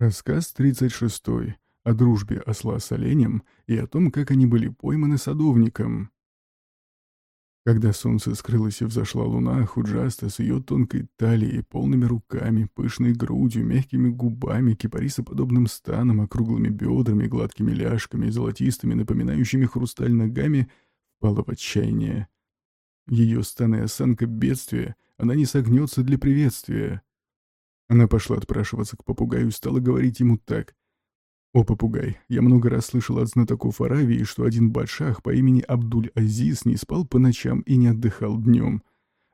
Рассказ 36. О дружбе осла с оленем и о том, как они были пойманы садовником. Когда солнце скрылось и взошла луна, Худжаста с ее тонкой талией, полными руками, пышной грудью, мягкими губами, кипарисоподобным станом, округлыми бедрами, гладкими ляжками, золотистыми, напоминающими хрусталь ногами, впала в отчаяние. Ее стан и осанка бедствия, она не согнется для приветствия. Она пошла отпрашиваться к попугаю и стала говорить ему так. «О, попугай, я много раз слышал от знатоков Аравии, что один бадшах по имени Абдуль-Азиз не спал по ночам и не отдыхал днем.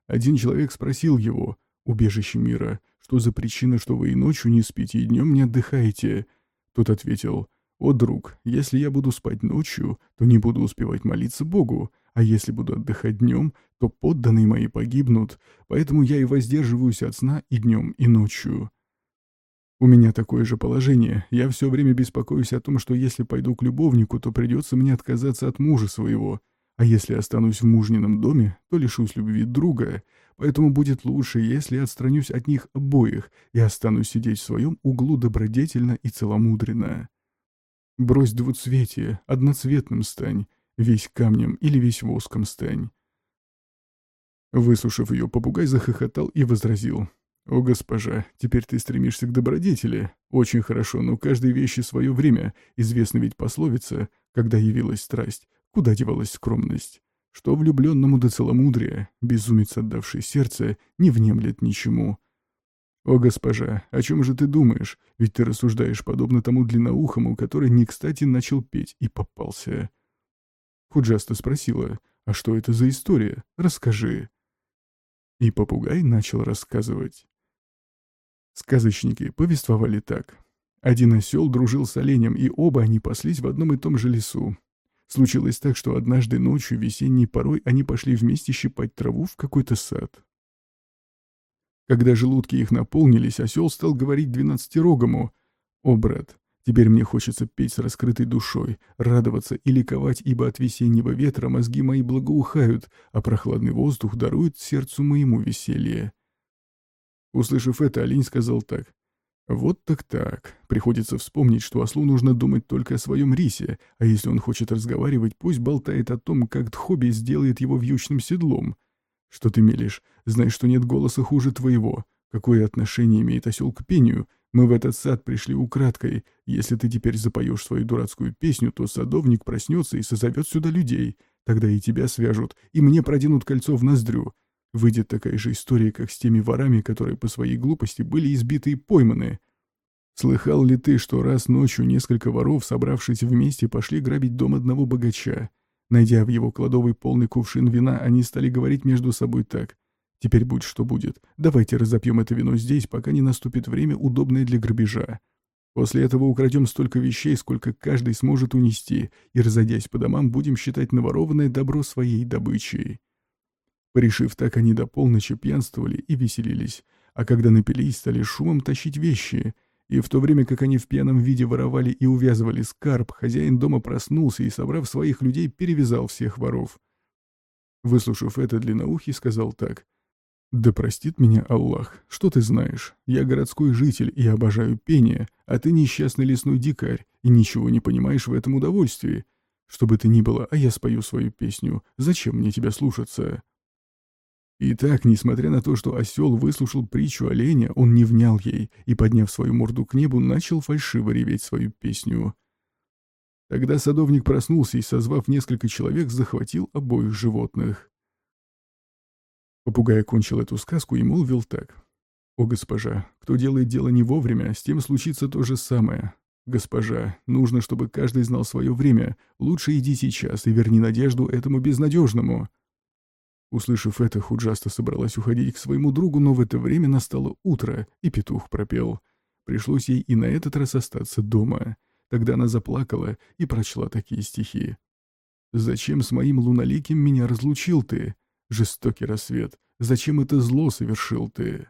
Один человек спросил его, убежище мира, что за причина, что вы и ночью не спите, и днем не отдыхаете?» Тот ответил, «О, друг, если я буду спать ночью, то не буду успевать молиться Богу, а если буду отдыхать днем, то подданные мои погибнут, поэтому я и воздерживаюсь от сна и днем, и ночью. У меня такое же положение. Я все время беспокоюсь о том, что если пойду к любовнику, то придется мне отказаться от мужа своего, а если останусь в мужнином доме, то лишусь любви друга, поэтому будет лучше, если отстранюсь от них обоих и останусь сидеть в своем углу добродетельно и целомудренно. Брось двуцветие, одноцветным стань, Весь камнем или весь воском стань. Выслушав ее, попугай захохотал и возразил. «О, госпожа, теперь ты стремишься к добродетели. Очень хорошо, но каждой вещи свое время. Известна ведь пословица, когда явилась страсть, куда девалась скромность. Что влюбленному до целомудрия, безумец, отдавший сердце, не внемлет ничему. О, госпожа, о чем же ты думаешь? Ведь ты рассуждаешь подобно тому длинноухому, который не кстати начал петь и попался. Худжаста спросила, «А что это за история? Расскажи». И попугай начал рассказывать. Сказочники повествовали так. Один осел дружил с оленем, и оба они паслись в одном и том же лесу. Случилось так, что однажды ночью весенней порой они пошли вместе щипать траву в какой-то сад. Когда желудки их наполнились, осел стал говорить двенадцатирогому, «О, брат, Теперь мне хочется петь с раскрытой душой, радоваться и ликовать, ибо от весеннего ветра мозги мои благоухают, а прохладный воздух дарует сердцу моему веселье. Услышав это, олень сказал так. «Вот так-так. Приходится вспомнить, что ослу нужно думать только о своем рисе, а если он хочет разговаривать, пусть болтает о том, как Дхоби сделает его вьючным седлом. Что ты мелешь? Знай, что нет голоса хуже твоего. Какое отношение имеет осел к пению? Мы в этот сад пришли украдкой. Если ты теперь запоешь свою дурацкую песню, то садовник проснется и созовет сюда людей. Тогда и тебя свяжут, и мне проденут кольцо в ноздрю. Выйдет такая же история, как с теми ворами, которые по своей глупости были избиты и пойманы. Слыхал ли ты, что раз ночью несколько воров, собравшись вместе, пошли грабить дом одного богача? Найдя в его кладовой полный кувшин вина, они стали говорить между собой так. Теперь будь что будет. Давайте разопьем это вино здесь, пока не наступит время, удобное для грабежа. После этого украдем столько вещей, сколько каждый сможет унести, и, разойдясь по домам, будем считать наворованное добро своей добычей. Порешив так, они до полночи пьянствовали и веселились, а когда напились, стали шумом тащить вещи. И в то время, как они в пьяном виде воровали и увязывали скарб, хозяин дома проснулся и, собрав своих людей, перевязал всех воров. Выслушав это, длинноухий сказал так — «Да простит меня Аллах. Что ты знаешь? Я городской житель и обожаю пение, а ты несчастный лесной дикарь и ничего не понимаешь в этом удовольствии. Что бы ты ни было, а я спою свою песню. Зачем мне тебя слушаться?» Итак, несмотря на то, что осел выслушал притчу оленя, он не внял ей и, подняв свою морду к небу, начал фальшиво реветь свою песню. Тогда садовник проснулся и, созвав несколько человек, захватил обоих животных. Попугай окончил эту сказку и молвил так. «О, госпожа, кто делает дело не вовремя, с тем случится то же самое. Госпожа, нужно, чтобы каждый знал свое время. Лучше иди сейчас и верни надежду этому безнадежному». Услышав это, Худжаста собралась уходить к своему другу, но в это время настало утро, и петух пропел. Пришлось ей и на этот раз остаться дома. Тогда она заплакала и прочла такие стихи. «Зачем с моим луналиким меня разлучил ты? Жестокий рассвет, зачем это зло совершил ты?